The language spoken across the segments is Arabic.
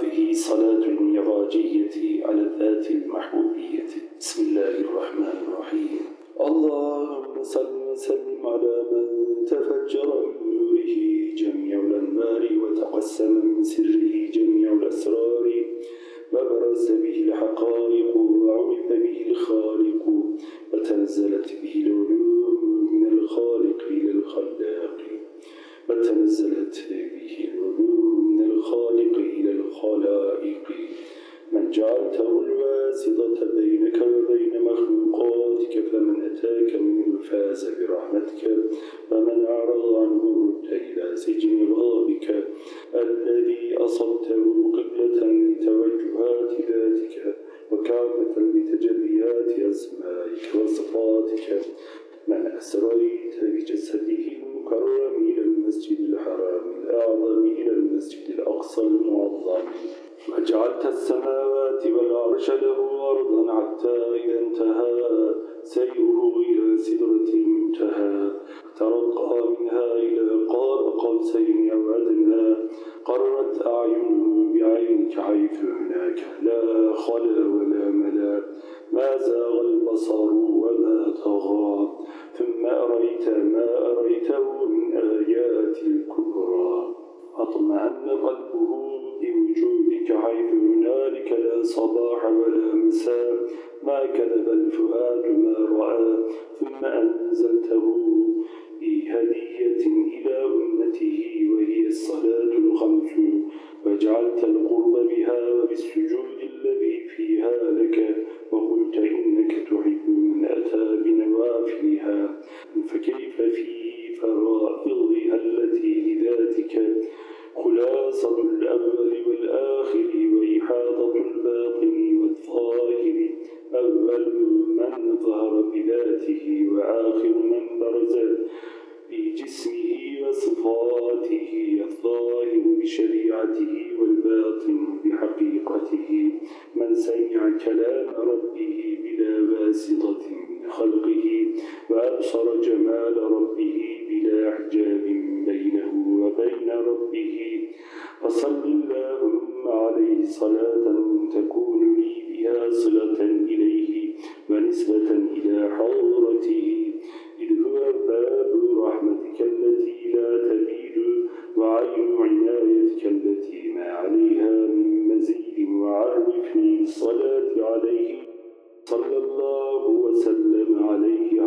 هذه صلاة المعراجية على الذات المحبوبية. بسم الله الرحمن الرحيم. اللهم صل وسلم على من تفجر من نوره جميع الأنوار وتقسم من سره جميع الأسرار. وبرز به الحقائق وعرف به الخالق. وتنزلت به العلوم من لتجليات أسمائك وصفاتك من أسريت بجسده المكرم إلى المسجد الحرام الأعظم إلى المسجد الأقصى المعظم. وجعلت السماوات والعرش له أرضا حتى إذا انتهى سيره إلى سدرة المنتهى. ترقى منها إلى قاب قوسين أو أدنى. قرت أعينه بعينك حيث هناك لا خلا ولا ملا. ما زاغ البصر وما طغى ثم أريت ما أريته من آيات الكبرى. أطمأن قلبه بوجودك حيث هنالك لا صباح ولا مساء. ما كذب الفؤاد ما رأى ثم أنزلته بهدية إلى أمته وهي الصلاة الخمس. وجعلت القرب بها وبالسجود الذي فيها لك. وقلت إنك تحب من أتى بنوافلها. فكيف في فرائضها التي لذاتك؟ خلاصة الأول والآخر وإحاطة الباطن. أول من ظهر بذاته وآخر من برز بجسمه وصفاته الظاهر بشريعته والباطن بحقيقته. من سمع كلام ربه بلا واسطة وأبصر جمال ربه بلا حجاب بينه وبين ربه فصل اللهم عليه صلاة تكون لي بها صلة إليه ونسبة إلى حضرته إذ هو باب رحمتك التي لا تبيد وعين عنايتك التي ما عليها من مزيد وعرفني بالصلاة عليه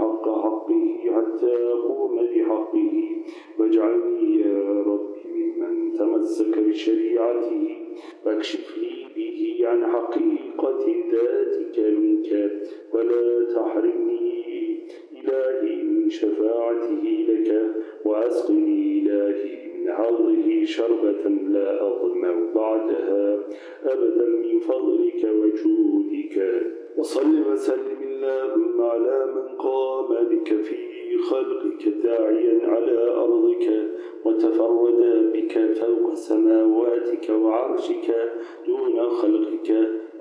حق حقه حتى أقوم بحقه. واجعلني يا رب ممن تمسك بشريعته. واكشف لي به عن حقيقة ذاتك منك. ولا تحرمني إلهي من شفاعته لك. وأسقني إلهي من حظه شربة لا أظمأ بعدها أبدا من فضلك وجودك. وصل وسلم اللهم على من قام بك في خلقك داعيا على أرضك وتفرد بك فوق سماواتك وعرشك دون خلقك.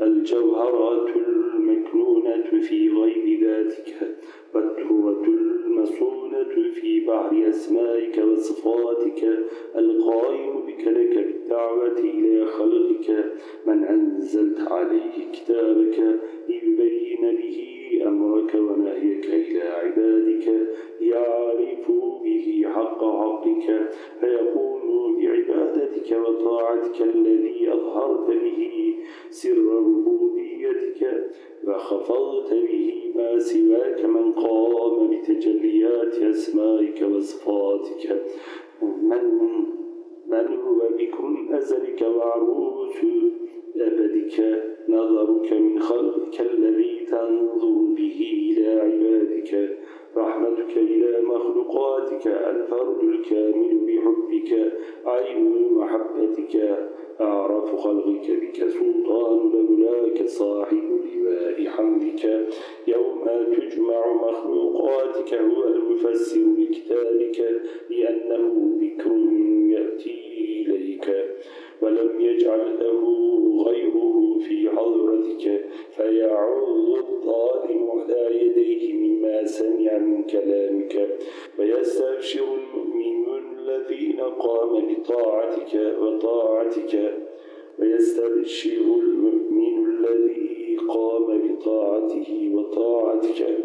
الجوهرات المكنونة في غيب ذاتك والترة المصونة في بحر أسمائك وصفاتك. القائم بك لك بالدعوة إلى خلقك. من أنزلت عليه كتابك ليبين به أمرك ونهيك إلى عبادك يعرفوا به حق حقك فيقوموا وطاعتك الذي أظهرت به سر ربوبيتك وخفضت به ما سواك من قام بتجليات أسمائك وصفاتك. من من هو بكم أزلك وعروس أبدك؟ نظرك من خلقك إلى مخلوقاتك الفرد الكامل بحبك عين محبتك أعرف خلقك بك سلطان لولاك صاحب لواء حمدك. يوم تجمع مخلوقاتك هو المفسر لكتابك لأنه ذكر يأتي إليك ولم يجعل له غيره في حضرتك. فيعض الظالم على يديه مما سمع من كلامك ويستبشر المؤمنون الذين قام بطاعتك وطاعتك ويستبشر المؤمن الذي قام بطاعته وطاعتك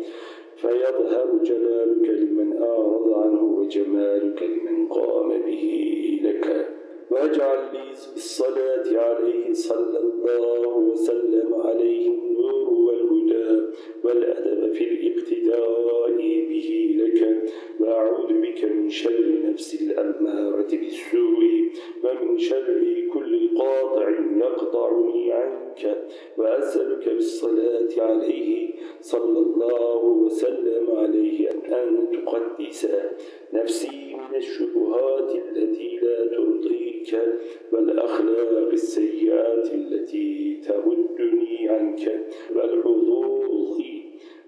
فيظهر جلالك لمن أعرض عنه وجمالك لمن قام به لك. واجعل لي بالصلاة عليه صلى الله وسلم عليه النور والهدى والأدب في الاقتداء به لك. وأعوذ بك من شر نفس الأمارة بالسوء ومن شر قاطع يقطعني عنك وأسألك بالصلاة عليه صلى الله وسلم عليه أن تقدس نفسي من الشبهات التي لا ترضيك والأخلاق السيئات التي تردني عنك والحظوظ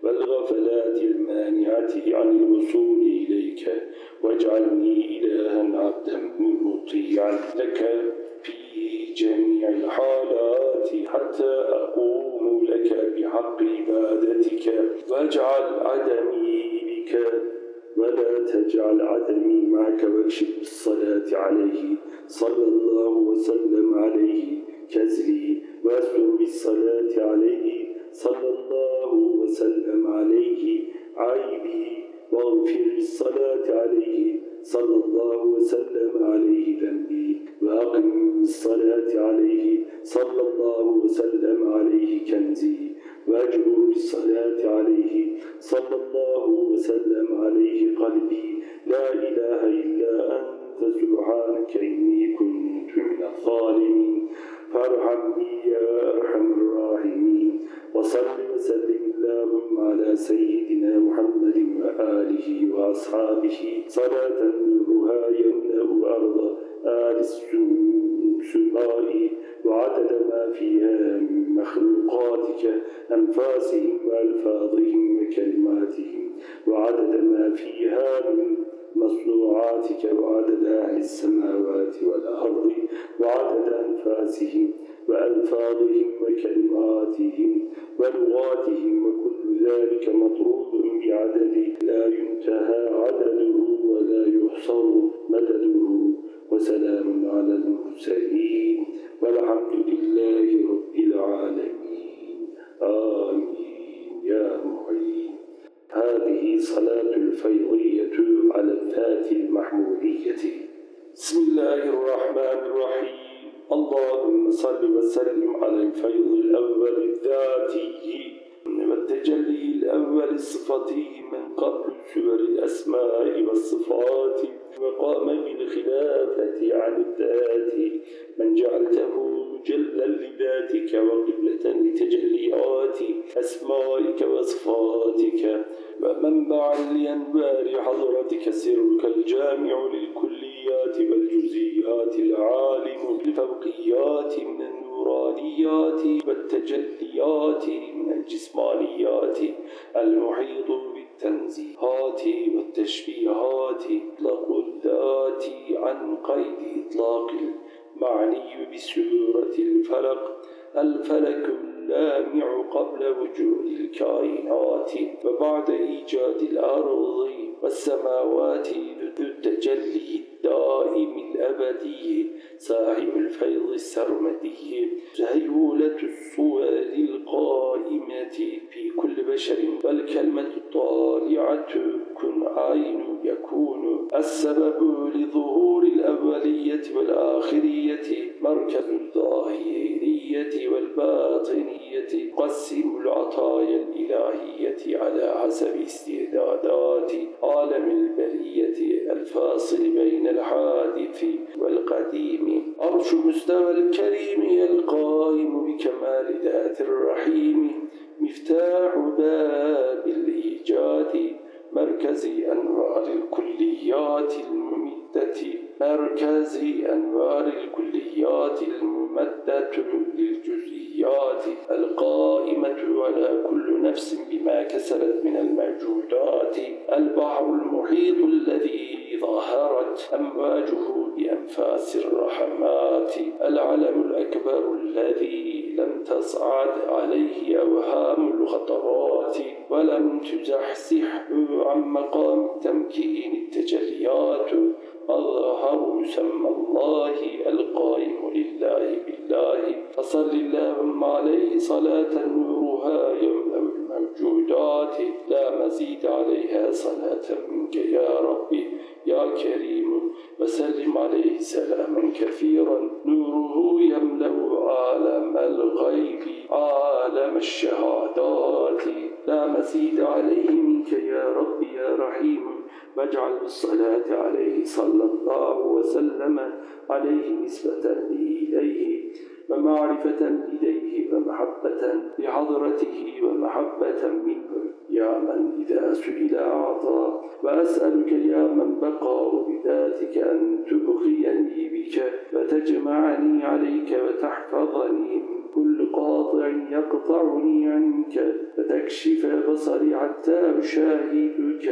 والغفلات المانعة عن الوصول إليك واجعلني إلها عبدا مطيعا لك. في جميع الحالات حتى أقوم لك بحق عبادتك. واجعل عدمي بك ولا تجعل عدمي معك واكشف بالصلاة عليه. صلى الله وسلم عليه كزلي واستر بالصلاة عليه. صلى الله وسلم عليه عيبي واغفر بالصلاة عليه. صلى الله وسلم عليه ذنبي وأقم الصلاة عليه. صلى الله وسلم عليه كنزي واجبر بالصلاة عليه. صلى الله وسلم عليه قلبي. لا إله إلا أنت سبحانك إني كنت من الظالمين. فارحمني يا أرحم الراحمين. وصل وسلم اللهم على سيدنا محمد وآله وأصحابه. صلاة نورها يملأ أرض آل السماء وعدد ما فيها من مخلوقاتك أنفاسهم وألفاظهم وكلماتهم. وعدد ما فيها من مصنوعاتك وعدد أهل السماوات والأرض وعدد أنفاسهم وألفاظهم وكلماتهم ولغاتهم وكل ذلك مطرود بعدد. لا ينتهى عدده ولا يحصر مدده. وسلام على المرسلين. والحمد لله رب العالمين. آمين. يا معين. هذه صلاة الفيضية على الذات المحمودية. بسم الله الرحمن الرحيم. اللهم صل وسلم على الفيض الأول الذاتي. والتجلي الأول الصفتي من قبل سور الأسماء والصفات وقام بالخلافة عن الذات. من جعلته جلا لذاتك وقبلة لتجليات أسمائك وصفاتك ومنبعا لأنوار حضرتك سرك الجامع للكليات والجزئيات العالم بالفوقيات من النورانيات والتجليات من الجسمانيات المحيط بالتنزيهات والتشبيهات اطلق الذات عن قيد إطلاق المعني بسورة الفلق الفلك اللامع قبل وجود الكائنات وبعد إيجاد الأرض والسماوات التجلي الدائم الأبدي صاحب الفيض السرمدي هيولة الصور القائمة في كل بشر والكلمة الطالعة كن عين يكون السبب لظهور الأولية والآخرية مركز الظاهرية والباطنية قسم العطايا الإلهية على حسب استعدادات عالم البرية الفاصل بين الحادث والقديم. عرش مستوى الكريم القائم بكمال ذات الرحيم. مفتاح باب الإيجاد مركز أنوار الكليات الممدة مركز أنوار الكليات الممدة للجزئيات القائمة على كل نفس بما كسبت من الموجودات البحر المحيط الذي ظهرت أمواجه بأنفاس الرحمات. العلم الأكبر الذي لم تصعد عليه أوهام الخطرات ولم تزحزحه عن مقام التمكين التجليات. أظهر يسمى الله القائم لله بالله. فصل اللهم عليه صلاة نورها يملأ الموجودات. لا مزيد عليها صلاة منك يا ربي يا كريم. عليه سلاما كثيرا. نوره يملأ عالم الغيب عالم الشهادات. لا مزيد عليه منك يا ربي يا رحيم. واجعل بالصلاة عليه صلى الله وسلم عليه نسبة إليه ومعرفة إليه ومحبة لحضرته ومحبة منه. يا من إذا سئل أعطى وأسألك يا من بقى بذاتك أن تبقيني بك وتجمعني عليك وتحفظني من كل قاطع يقطعني عنك فتكشف بصري حتى أشاهدك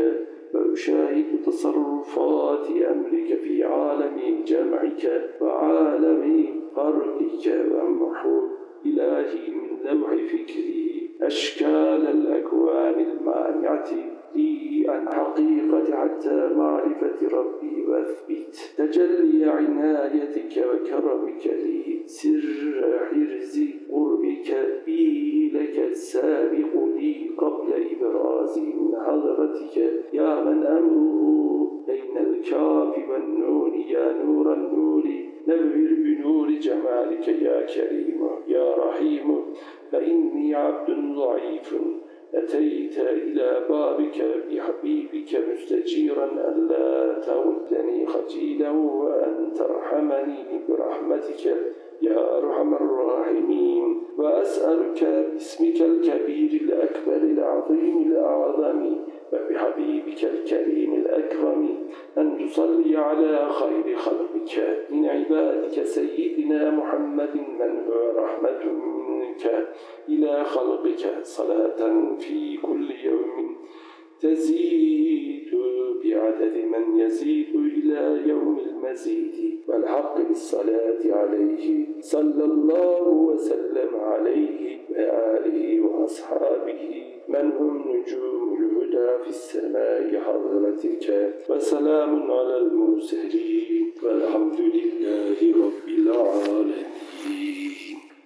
وأشاهد تصرفات أمرك في عالم جمعك وعالم فرقك ومحو إلهي من لوح فكري. أشكال الأكوان المانعة لي عن حقيقة حتى معرفة ربي وأثبت. تجلي عنايتك وكرمك لي. سر حرز قربك به لك السابق لي قبل إبراز من حضرتك. يا من أمره بين الكاف والنون يا نور النور. نبهر بنور جمالك يا كريم يا رحيم. فإني عبد ضعيف أتيت إلى بابك بحبيبك مستجيرا ألا تردني خجيلا وأن ترحمني برحمتك يا أرحم الراحمين. وأسألك باسمك الكبير الأكبر العظيم الأعظم وبحبيبك الكريم الأكرم أن تصلي على خير خلقك. من عبادك سيدنا محمد من رحمة منك. إلى خلقك صلاة في كل يوم تزيد من يزيد إلى يوم المزيد والحق بالصلاة عليه صلى الله وسلم عليه وآله وأصحابه. من هم نجوم الهدى في السماء حضرتك وسلام على المرسلين والحمد لله رب العالمين.